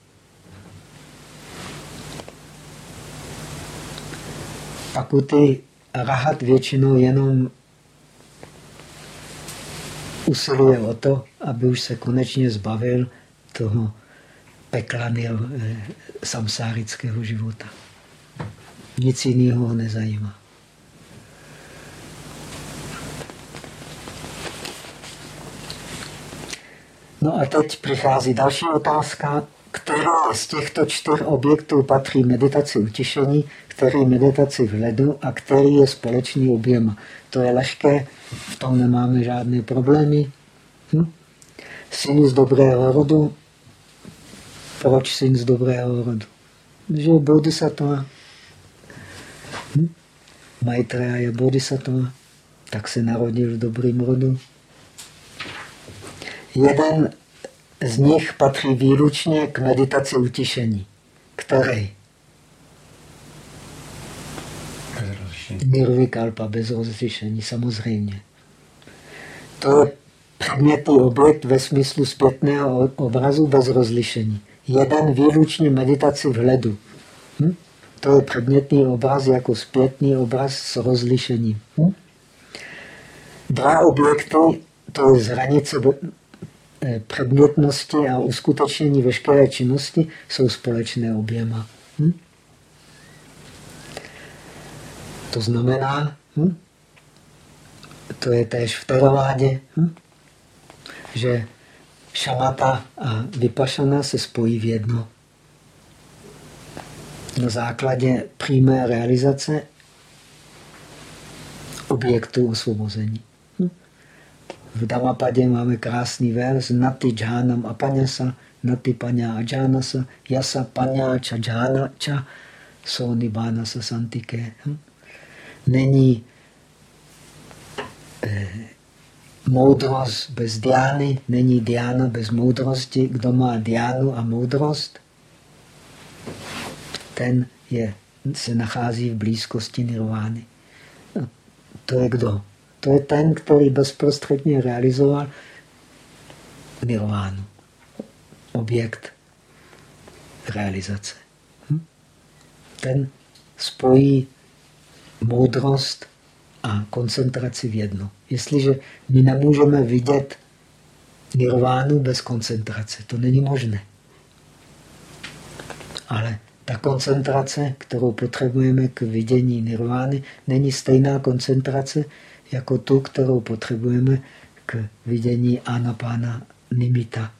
Pakuty rahat většinou jenom usiluje o to, aby už se konečně zbavil toho pekla eh, samsárického života. Nic jiného ho nezajímá. No a teď přichází další otázka, která z těchto čtyř objektů patří meditaci utišení, který meditaci v ledu a který je společný oběma. To je lehké, v tom nemáme žádné problémy. Hm? Syn z dobrého rodu. Proč syn z dobrého rodu? Že je bodhisattva. Hm? Maitreya je bodhisattva, tak se narodil v dobrým rodu. Jeden z nich patří výlučně k meditaci utišení. Který? Nirvikalpa, bez rozlišení, samozřejmě. To je předmětný objekt ve smyslu zpětného obrazu bez rozlišení. Jeden výlučně meditaci v ledu. Hm? To je předmětný obraz jako zpětný obraz s rozlišením. Hm? Dva objekty, to je z hranice předmětnosti a uskutečnění veškeré činnosti, jsou společné oběma. Hm? To znamená, hm? to je též v teravádě, hm? že šamata a vypašana se spojí v jedno. Na základě přímé realizace objektu osvobození. V Dhammapadě máme krásný vers Nati džánam apanyasa, nati panya ajánasa, yasa panya cha džána cha, so nibánasa santike. Hm? Není eh, moudrost bez diány, není diána bez moudrosti. Kdo má diánu a moudrost, ten je, se nachází v blízkosti nirvány. To je kdo? To je ten, který bezprostředně realizoval nirvánu. Objekt realizace. Hm? Ten spojí moudrost a koncentraci v jedno. Jestliže my nemůžeme vidět nirvánu bez koncentrace, to není možné. Ale ta koncentrace, kterou potřebujeme k vidění nirvány, není stejná koncentrace jako tu, kterou potřebujeme k vidění anapána nimita.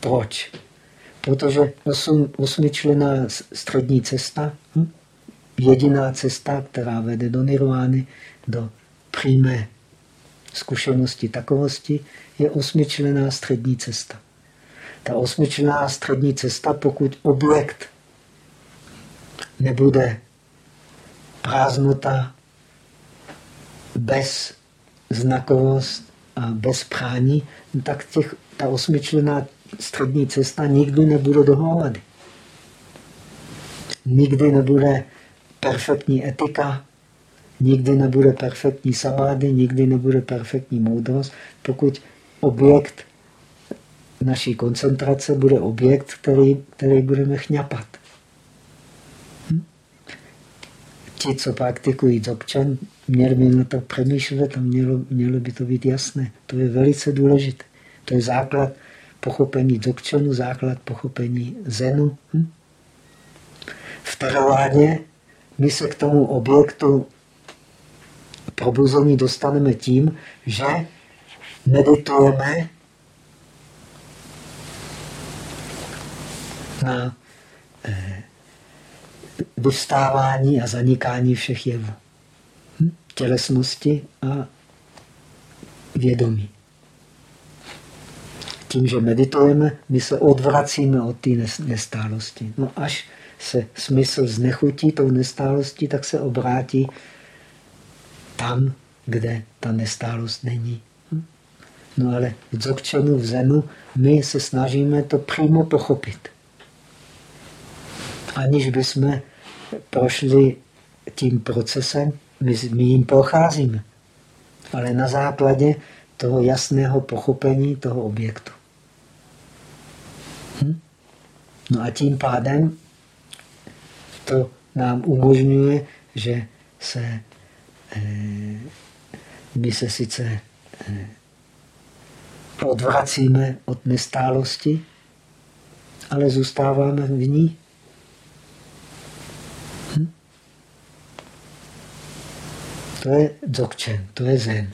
Proč? Protože osm, osmičlená střední cesta, hm? jediná cesta, která vede do nirvány, do přímé zkušenosti takovosti, je osmičlená střední cesta. Ta osmičlená střední cesta, pokud objekt nebude prázdnota, bez znakovost a bez prání, tak těch, ta osmičlená střední cesta nikdy nebude dohromady. Nikdy nebude perfektní etika, nikdy nebude perfektní samády, nikdy nebude perfektní moudrost, pokud objekt naší koncentrace bude objekt, který, který budeme chňapat. Hm? Ti, co praktikují dzogčan, měli by na to přemýšlet a mělo, mělo by to být jasné. To je velice důležité. To je základ pochopení dzogčanu, základ pochopení zenu. Hm? V teravádě my se k tomu objektu probuzení dostaneme tím, že meditujeme na vystávání a zanikání všech jevů. Hm? Tělesnosti a vědomí. Tím, že meditujeme, my se odvracíme od té nestálosti. No až se smysl znechutí tou nestálostí, tak se obrátí tam, kde ta nestálost není. Hm? No ale v dzogčenu, v zenu, my se snažíme to přímo pochopit. Aniž bychom prošli tím procesem, my, my jim procházíme. Ale na základě toho jasného pochopení toho objektu. Hm? No a tím pádem to nám umožňuje, že se eh, my se sice eh, odvracíme od nestálosti, ale zůstáváme v ní. Hm? To je dzogchen, to je zen.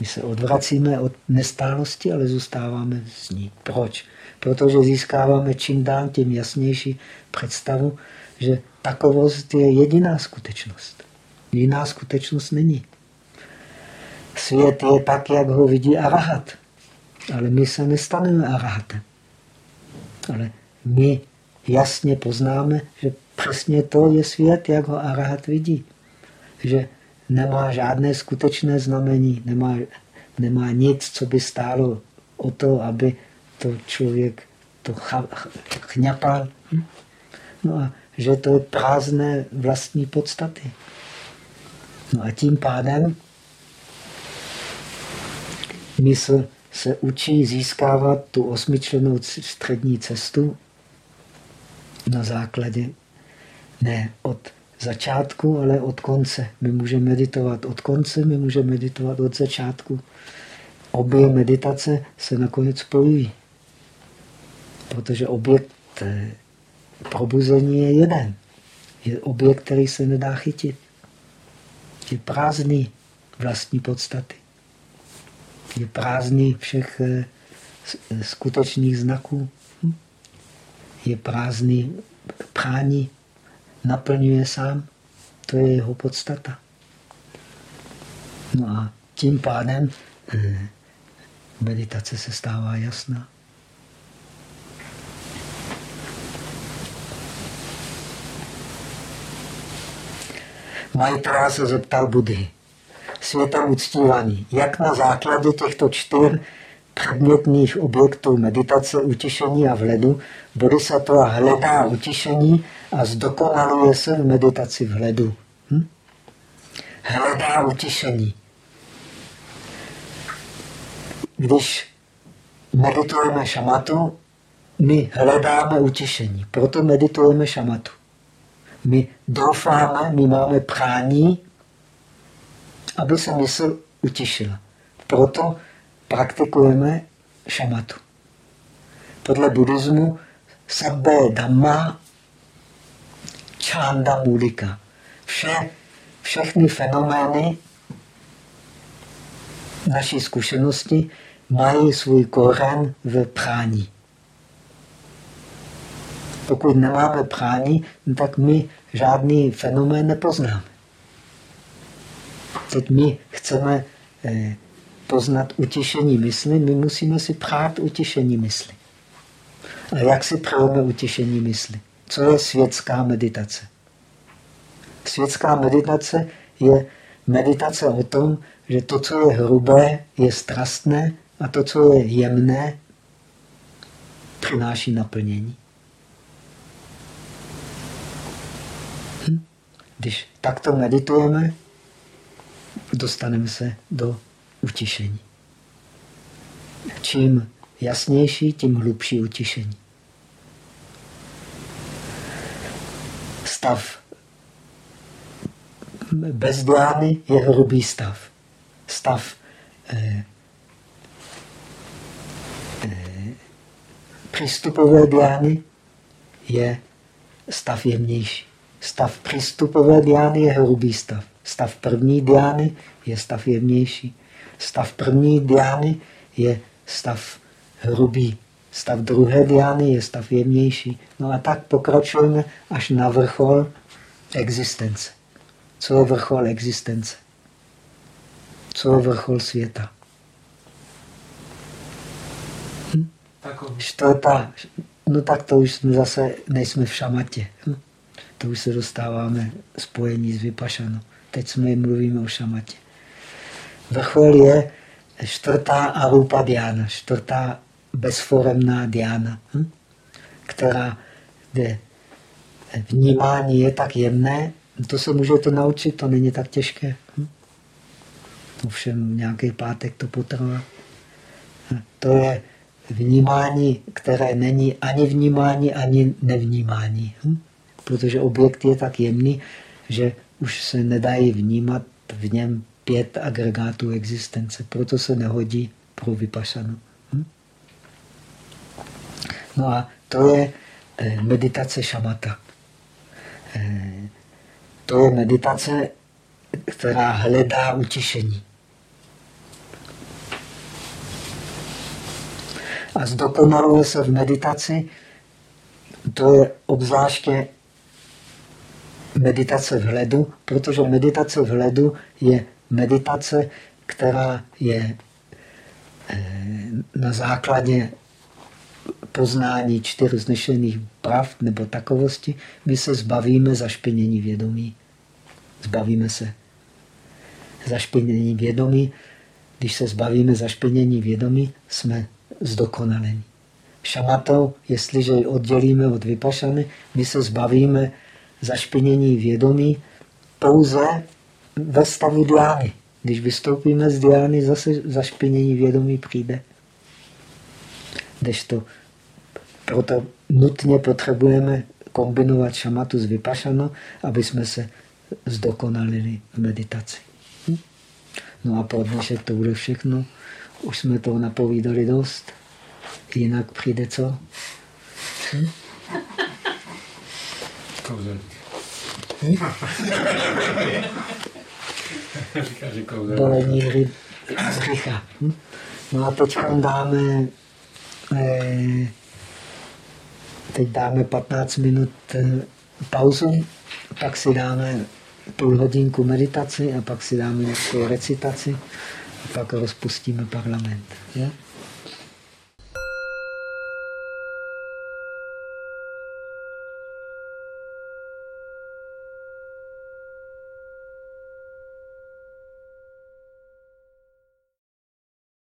My se odvracíme od nestálosti, ale zůstáváme s ní. Proč? Protože získáváme čím dál tím jasnější představu, že takovost je jediná skutečnost. Jiná skutečnost není. Svět je tak, jak ho vidí arahat. Ale my se nestaneme arahatem. Ale my jasně poznáme, že přesně to je svět, jak ho arahat vidí. Že nemá žádné skutečné znamení, nemá, nemá nic, co by stálo o to, aby to člověk to chňapal. Hm? No a že to je prázdné vlastní podstaty. No a tím pádem mysl se učí získávat tu osmičlenou střední cestu na základě ne od začátku, ale od konce. My můžeme meditovat od konce, my můžeme meditovat od začátku. Obě meditace se nakonec spojují, protože objekt eh, probuzení je jeden. Je objekt, který se nedá chytit. Je prázdný vlastní podstaty. Je prázdný všech eh, eh, skutečných znaků. Hm? Je prázdný prání naplňuje sám. To je jeho podstata. No a tím pádem eh, meditace se stává jasná. Maitra se zeptal Budhy. Světa uctívaní. Jak na základě těchto čtyř předmětných objektů meditace, utišení a vhledu bodhisattva hledá utišení a zdokonaluje se v meditaci vhledu. Hm? Hledá utišení. Když meditujeme šamatu, my hledáme utišení. Proto meditujeme šamatu. My doufáme, my máme prání, aby se mysl utišila. Proto praktikujeme šamatu. Podle buddhismu sabbe dhamma čanda mudika. Vše, všechny fenomény naší zkušenosti mají svůj koren v prání. Pokud nemáme prání, tak my žádný fenomén nepoznáme. Teď my chceme eh, poznat utišení mysli, my musíme si prát utišení mysli. A jak si přejeme utišení mysli? Co je světská meditace? Světská meditace je meditace o tom, že to, co je hrubé, je strastné a to, co je jemné, přináší naplnění. Hm? Když takto meditujeme, dostaneme se do utišení. Čím jasnější, tím hlubší utišení. Stav bez dlány je hrubý stav. Stav eh, eh, přístupové dlány je stav jemnější. Stav přístupové diány je hrubý stav. Stav první diány je stav jemnější. Stav první diány je stav hrubý. Stav druhé diány je stav jemnější. No a tak pokračujeme až na vrchol existence. Co je vrchol existence? Co je vrchol světa? Hm? Čtvrtá. No tak to už jsme zase nejsme v šamatě. Hm? To už se dostáváme spojení s vypašanou. Teď jsme mluvíme o šamatě. Vrchol je čtvrtá arupa diana, čtvrtá bezforemná diana, hm? která, kde vnímání je tak jemné, to se můžete naučit, to není tak těžké. Hm? Ovšem nějaký pátek to potrvá. Hm? To je vnímání, které není ani vnímání, ani nevnímání. Hm? Protože objekt je tak jemný, že už se nedají vnímat v něm pět agregátů existence. Proto se nehodí pro vypašanu. No a to je meditace šamata. Eh, to je meditace která hledá utišení. A zdokonaluje se v meditaci, to je obzvláště meditace v hledu, protože meditace v hledu je meditace, která je eh, na základě poznání čtyř znešených prav nebo takovosti, my se zbavíme zašpinění vědomí. Zbavíme se zašpinění vědomí. Když se zbavíme zašpinění vědomí, jsme zdokonalení. Šamatou, jestliže ji oddělíme od vypašany, my se zbavíme zašpinění vědomí pouze ve stavu diány. Když vystoupíme z diány, zase zašpinění vědomí přijde. To proto nutně potřebujeme kombinovat šamatu s vypašanou, aby jsme se zdokonalili v meditaci. Hm? No a pro dnešek to bude všechno. Už jsme toho napovídali dost. Jinak přijde co? Hm? Bolení břicha. Hm? No a teď dáme teď dáme 15 minut eh, pauzu, pak si dáme půl hodinku meditaci a pak si dáme nějakou recitaci a pak rozpustíme parlament. Je?